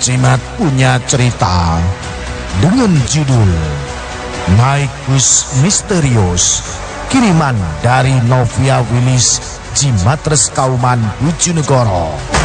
Jimat punya cerita dengan judul Naik Bus Misterius kiriman dari Novia Willis Jimatres Kauman Bojonegoro.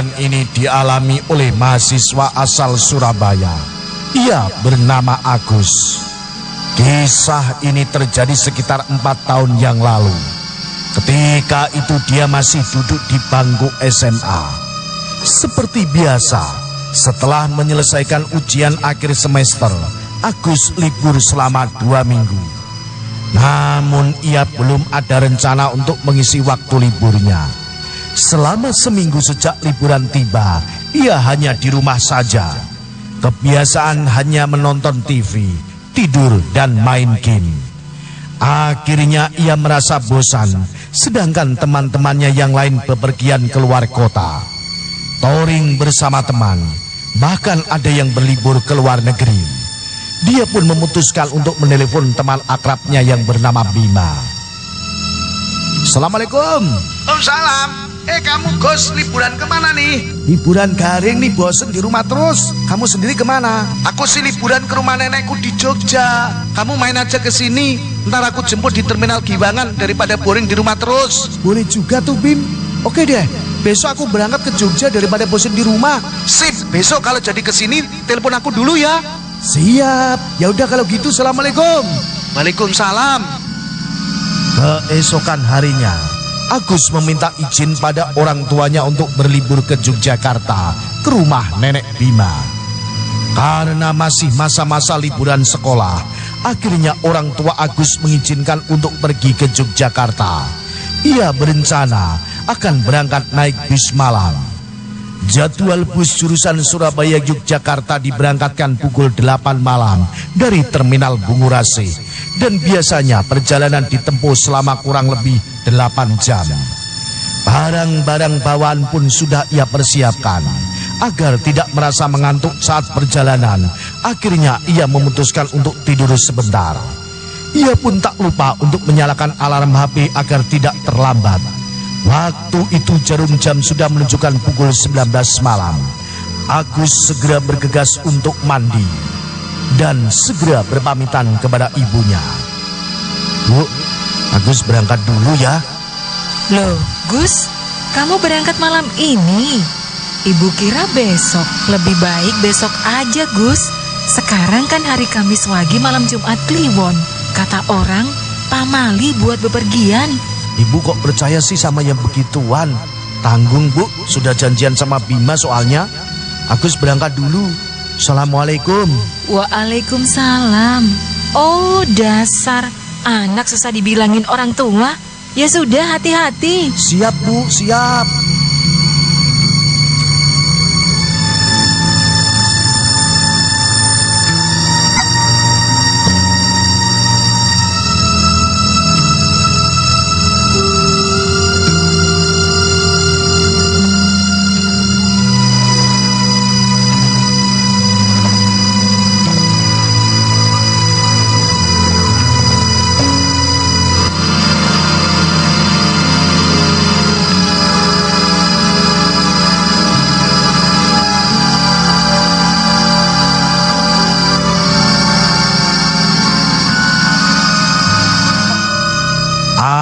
Kejadian ini dialami oleh mahasiswa asal Surabaya. Ia bernama Agus. Kisah ini terjadi sekitar empat tahun yang lalu. Ketika itu dia masih duduk di bangku SMA. Seperti biasa, setelah menyelesaikan ujian akhir semester, Agus libur selama dua minggu. Namun ia belum ada rencana untuk mengisi waktu liburnya. Selama seminggu sejak liburan tiba, ia hanya di rumah saja. Kebiasaan hanya menonton TV, tidur, dan main game. Akhirnya ia merasa bosan, sedangkan teman-temannya yang lain bepergian keluar kota. Touring bersama teman, bahkan ada yang berlibur ke luar negeri. Dia pun memutuskan untuk menelepon teman akrabnya yang bernama Bima. Assalamualaikum. Salam. Eh kamu Gus liburan ke mana nih? Liburan garing nih bosen di rumah terus. Kamu sendiri ke mana? Aku sih liburan ke rumah nenekku di Jogja. Kamu main aja ke sini. Ntar aku jemput di terminal Giwangan daripada boring di rumah terus. Boleh juga tuh Bim. Oke deh. Besok aku berangkat ke Jogja daripada bosen di rumah. Sip. Besok kalau jadi ke sini telepon aku dulu ya. Siap. Ya udah kalau gitu. Assalamualaikum. Waalaikumsalam. Keesokan harinya, Agus meminta izin pada orang tuanya untuk berlibur ke Yogyakarta ke rumah nenek Bima. Karena masih masa-masa liburan sekolah, akhirnya orang tua Agus mengizinkan untuk pergi ke Yogyakarta. Ia berencana akan berangkat naik bis malam. Jadwal bus jurusan Surabaya Yogyakarta diberangkatkan pukul 8 malam dari Terminal Bungurase dan biasanya perjalanan ditempuh selama kurang lebih 8 jam. Barang-barang bawaan pun sudah ia persiapkan agar tidak merasa mengantuk saat perjalanan. Akhirnya ia memutuskan untuk tidur sebentar. Ia pun tak lupa untuk menyalakan alarm HP agar tidak terlambat. Waktu itu jarum jam sudah menunjukkan pukul 19 malam. Agus segera bergegas untuk mandi dan segera berpamitan kepada ibunya. Bu, Agus berangkat dulu ya. Loh, Gus, kamu berangkat malam ini? Ibu kira besok. Lebih baik besok aja, Gus. Sekarang kan hari Kamis Wagi malam Jumat Kliwon. Kata orang, pamali buat bepergian. Ibu kok percaya sih sama yang begituan? Tanggung bu, sudah janjian sama Bima soalnya. Agus berangkat dulu. Assalamualaikum. Waalaikumsalam. Oh, dasar anak susah dibilangin orang tua. Ya sudah, hati-hati. Siap bu, siap.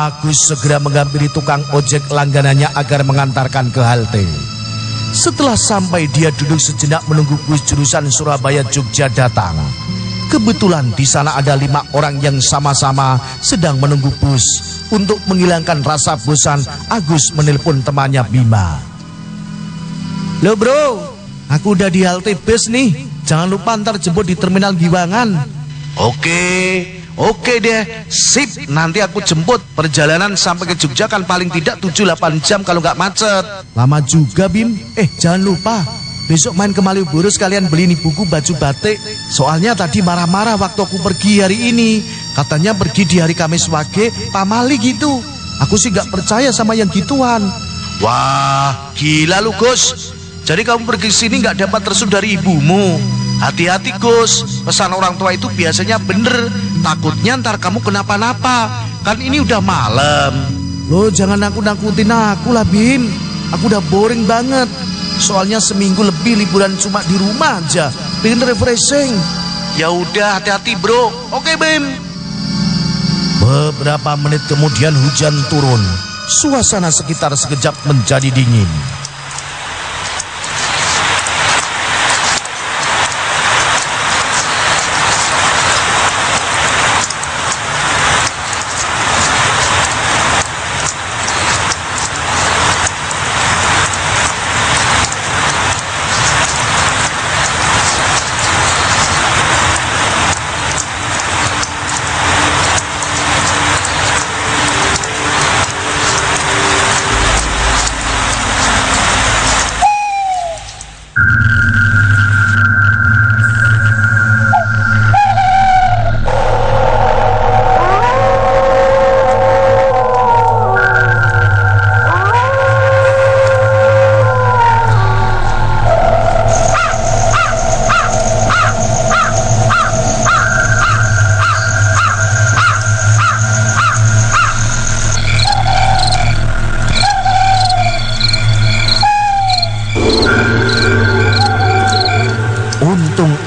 Agus segera menghampiri tukang ojek langganannya agar mengantarkan ke halte. Setelah sampai dia duduk sejenak menunggu bus jurusan Surabaya Jogja datang. Kebetulan di sana ada lima orang yang sama-sama sedang menunggu bus. Untuk menghilangkan rasa bosan, Agus menelpon temannya Bima. Lo bro, aku udah di halte bus nih. Jangan lupa ntar jemput di terminal Giwangan. Oke, oke deh. Sip, nanti aku jemput. Perjalanan sampai ke Jogja kan paling tidak 7-8 jam kalau nggak macet. Lama juga Bim. Eh jangan lupa. Besok main ke Malioboro sekalian beli nih buku baju batik. Soalnya tadi marah-marah waktu aku pergi hari ini. Katanya pergi di hari Kamis Wage, pamali gitu. Aku sih nggak percaya sama yang gituan. Wah, gila lu Gus. Jadi kamu pergi sini nggak dapat restu dari ibumu. Hati-hati Gus, pesan orang tua itu biasanya bener. Takutnya ntar kamu kenapa-napa. Kan ini udah malam. Lo jangan nakut-nakutin aku lah Bim. Aku udah boring banget. Soalnya seminggu lebih liburan cuma di rumah aja. Pengen refreshing. Ya udah, hati-hati bro. Oke Bim. Beberapa menit kemudian hujan turun. Suasana sekitar sekejap menjadi dingin.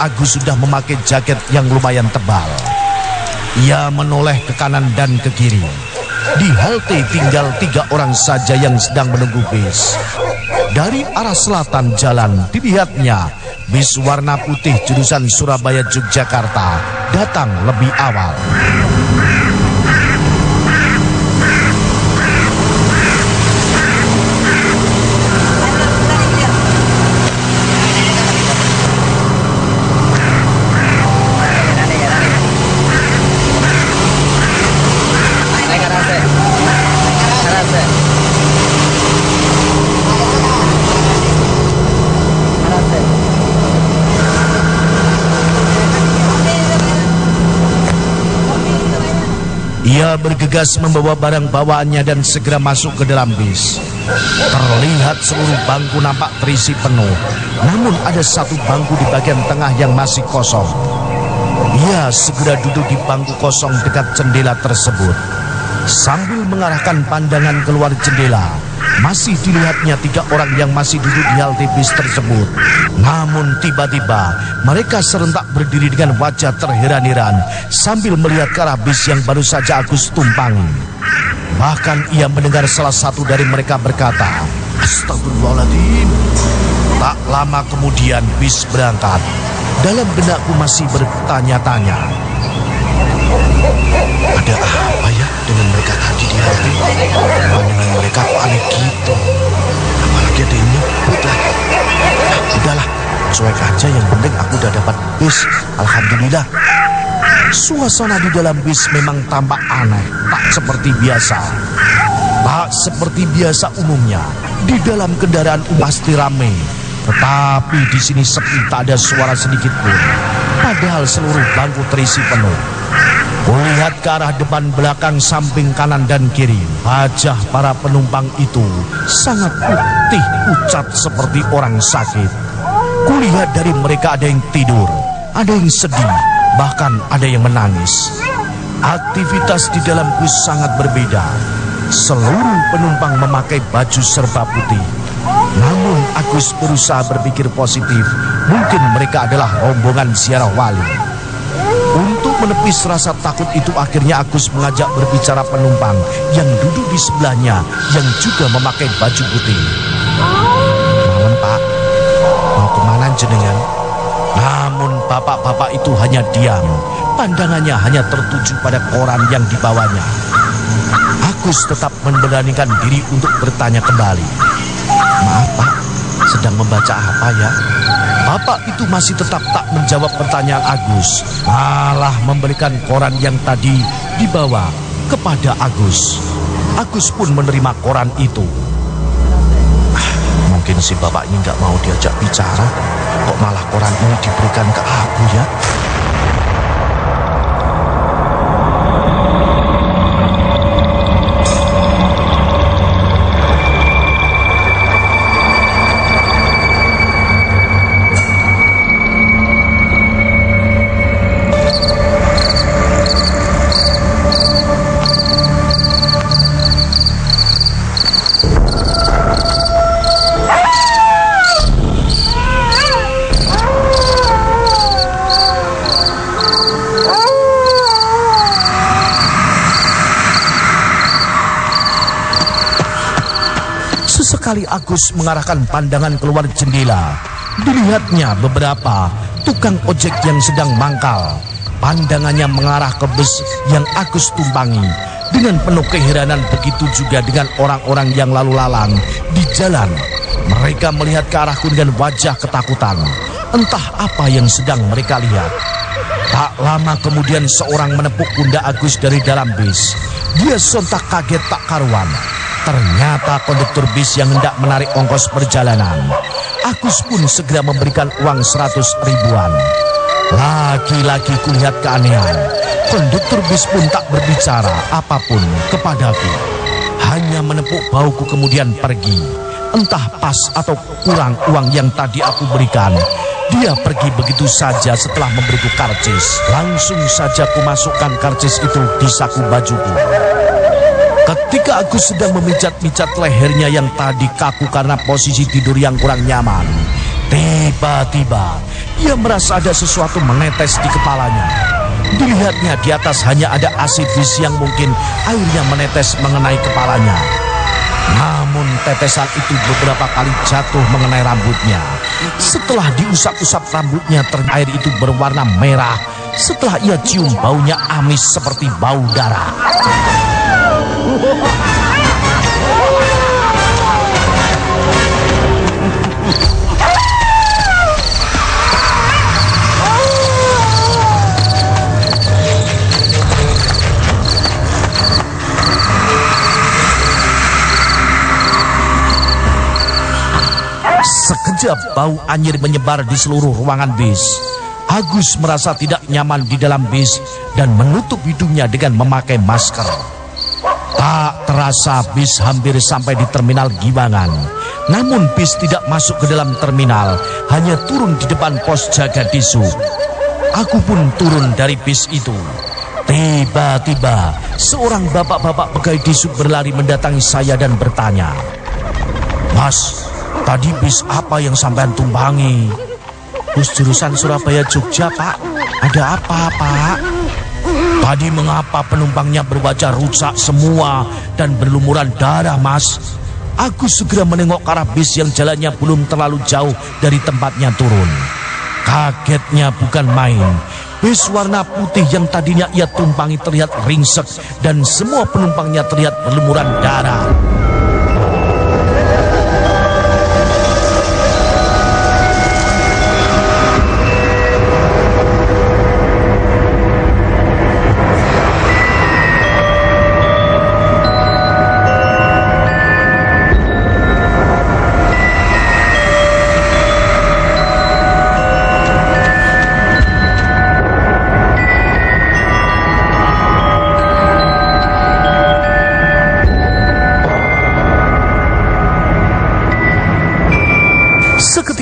Agus sudah memakai jaket yang lumayan tebal. Ia menoleh ke kanan dan ke kiri. Di halte tinggal tiga orang saja yang sedang menunggu bis. Dari arah selatan jalan dilihatnya bis warna putih jurusan Surabaya Yogyakarta datang lebih awal. Ia bergegas membawa barang bawaannya dan segera masuk ke dalam bis. Terlihat seluruh bangku nampak terisi penuh. Namun ada satu bangku di bagian tengah yang masih kosong. Ia segera duduk di bangku kosong dekat jendela tersebut. Sambil mengarahkan pandangan keluar jendela, masih dilihatnya tiga orang yang masih duduk di halte bis tersebut. Namun tiba-tiba mereka serentak berdiri dengan wajah terheran-heran sambil melihat ke arah bis yang baru saja Agus tumpangi. Bahkan ia mendengar salah satu dari mereka berkata, Astagfirullahaladzim. Tak lama kemudian bis berangkat. Dalam benakku masih bertanya-tanya. Ada apa halte? Pandangan mereka kok aneh gitu. Apalagi ada yang nyebut lagi. Ah, udahlah, cuek aja yang penting aku udah dapat bis. Alhamdulillah. Suasana di dalam bis memang tampak aneh, tak seperti biasa. Tak seperti biasa umumnya, di dalam kendaraan umum pasti rame. Tetapi di sini sepi tak ada suara sedikit pun. Padahal seluruh bangku terisi penuh. Kulihat ke arah depan belakang samping kanan dan kiri Wajah para penumpang itu sangat putih pucat seperti orang sakit. Kulihat dari mereka ada yang tidur Ada yang sedih Bahkan ada yang menangis. Aktivitas di dalam bus sangat berbeda. Seluruh penumpang memakai baju serba putih. Namun Agus berusaha berpikir positif. Mungkin mereka adalah rombongan ziarah wali menepis rasa takut itu akhirnya Agus mengajak berbicara penumpang yang duduk di sebelahnya yang juga memakai baju putih. Malam pak, mau ke mana jenengan? Namun bapak-bapak itu hanya diam. Pandangannya hanya tertuju pada koran yang dibawanya. Agus tetap memberanikan diri untuk bertanya kembali. Maaf pak, sedang membaca apa ya? Bapak itu masih tetap tak menjawab pertanyaan Agus, malah memberikan koran yang tadi dibawa kepada Agus. Agus pun menerima koran itu. Mungkin si bapak ini nggak mau diajak bicara, kok malah koran ini diberikan ke aku ya? Sesekali Agus mengarahkan pandangan keluar jendela. Dilihatnya beberapa tukang ojek yang sedang mangkal. Pandangannya mengarah ke bus yang Agus tumpangi. Dengan penuh keheranan begitu juga dengan orang-orang yang lalu lalang di jalan. Mereka melihat ke arahku dengan wajah ketakutan. Entah apa yang sedang mereka lihat. Tak lama kemudian seorang menepuk pundak Agus dari dalam bis. Dia sontak kaget tak karuan. Ternyata konduktor bis yang hendak menarik ongkos perjalanan. Agus pun segera memberikan uang seratus ribuan. Lagi-lagi kulihat keanehan. Konduktor bis pun tak berbicara apa pun kepadaku. Hanya menepuk bauku kemudian pergi. Entah pas atau kurang uang yang tadi aku berikan. Dia pergi begitu saja setelah memberiku karcis. Langsung saja kumasukkan karcis itu di saku bajuku. Ketika aku sedang memijat-mijat lehernya yang tadi kaku karena posisi tidur yang kurang nyaman, tiba-tiba ia merasa ada sesuatu menetes di kepalanya. Dilihatnya di atas hanya ada asidis yang mungkin airnya menetes mengenai kepalanya. Namun tetesan itu beberapa kali jatuh mengenai rambutnya. Setelah diusap-usap rambutnya, air itu berwarna merah. Setelah ia cium baunya amis seperti bau darah. Sekejap bau anyir menyebar di seluruh ruangan bis. Agus merasa tidak nyaman di dalam bis dan menutup hidungnya dengan memakai masker. Tak terasa bis hampir sampai di terminal Giwangan. Namun bis tidak masuk ke dalam terminal, hanya turun di depan pos jaga disu. Aku pun turun dari bis itu. Tiba-tiba, seorang bapak-bapak pegawai disub berlari mendatangi saya dan bertanya, Mas, tadi bis apa yang sampean tumpangi? Bus jurusan Surabaya Jogja, Pak. Ada apa, Pak? Tadi mengapa penumpangnya berwajah rusak semua dan berlumuran darah, Mas? Aku segera menengok ke arah bis yang jalannya belum terlalu jauh dari tempatnya turun. Kagetnya bukan main. Bis warna putih yang tadinya ia tumpangi terlihat ringsek dan semua penumpangnya terlihat berlumuran darah.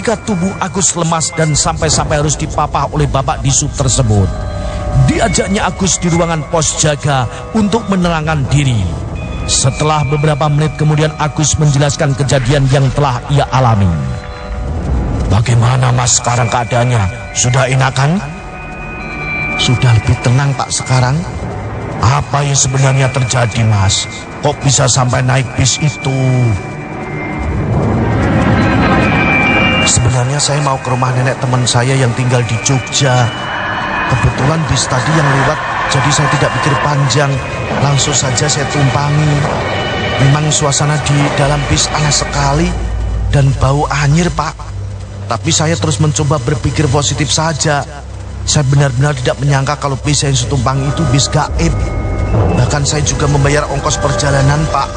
Seketika tubuh Agus lemas dan sampai-sampai harus dipapah oleh bapak disub tersebut. Diajaknya Agus di ruangan pos jaga untuk menerangkan diri. Setelah beberapa menit kemudian Agus menjelaskan kejadian yang telah ia alami. Bagaimana mas sekarang keadaannya? Sudah enakan? Sudah lebih tenang Pak sekarang. Apa yang sebenarnya terjadi Mas? Kok bisa sampai naik bis itu? Saya mau ke rumah nenek teman saya yang tinggal di Jogja. Kebetulan bis tadi yang lewat, jadi saya tidak pikir panjang. Langsung saja saya tumpangi. Memang suasana di dalam bis aneh sekali dan bau anyir, Pak. Tapi saya terus mencoba berpikir positif saja. Saya benar-benar tidak menyangka kalau bis yang saya tumpangi itu bis gaib. Bahkan saya juga membayar ongkos perjalanan, Pak.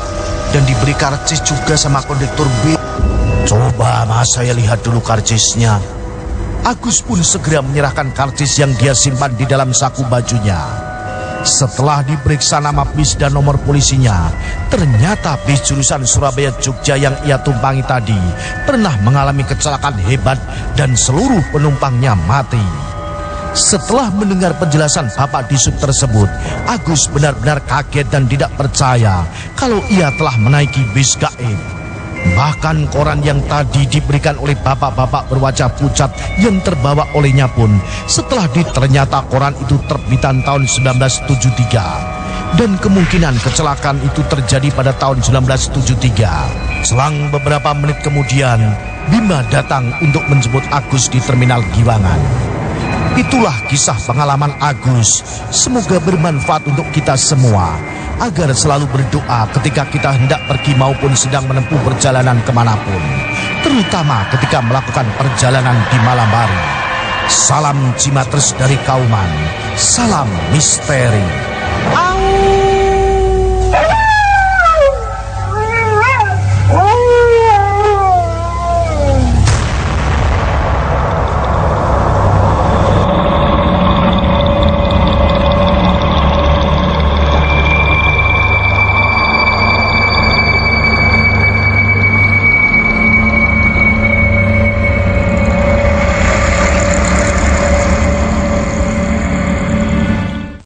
Dan diberi karcis juga sama kondektur bis. Coba mas saya lihat dulu karcisnya. Agus pun segera menyerahkan karcis yang dia simpan di dalam saku bajunya. Setelah diperiksa nama bis dan nomor polisinya, ternyata bis jurusan Surabaya Jogja yang ia tumpangi tadi pernah mengalami kecelakaan hebat dan seluruh penumpangnya mati. Setelah mendengar penjelasan Bapak Disub tersebut, Agus benar-benar kaget dan tidak percaya kalau ia telah menaiki bis gaib. Bahkan koran yang tadi diberikan oleh bapak-bapak berwajah pucat yang terbawa olehnya pun setelah di ternyata koran itu terbitan tahun 1973 dan kemungkinan kecelakaan itu terjadi pada tahun 1973. Selang beberapa menit kemudian, Bima datang untuk menjemput Agus di terminal Giwangan. Itulah kisah pengalaman Agus. Semoga bermanfaat untuk kita semua agar selalu berdoa ketika kita hendak pergi maupun sedang menempuh perjalanan ke mana pun, terutama ketika melakukan perjalanan di malam hari. Salam Cimatres dari Kauman, salam misteri.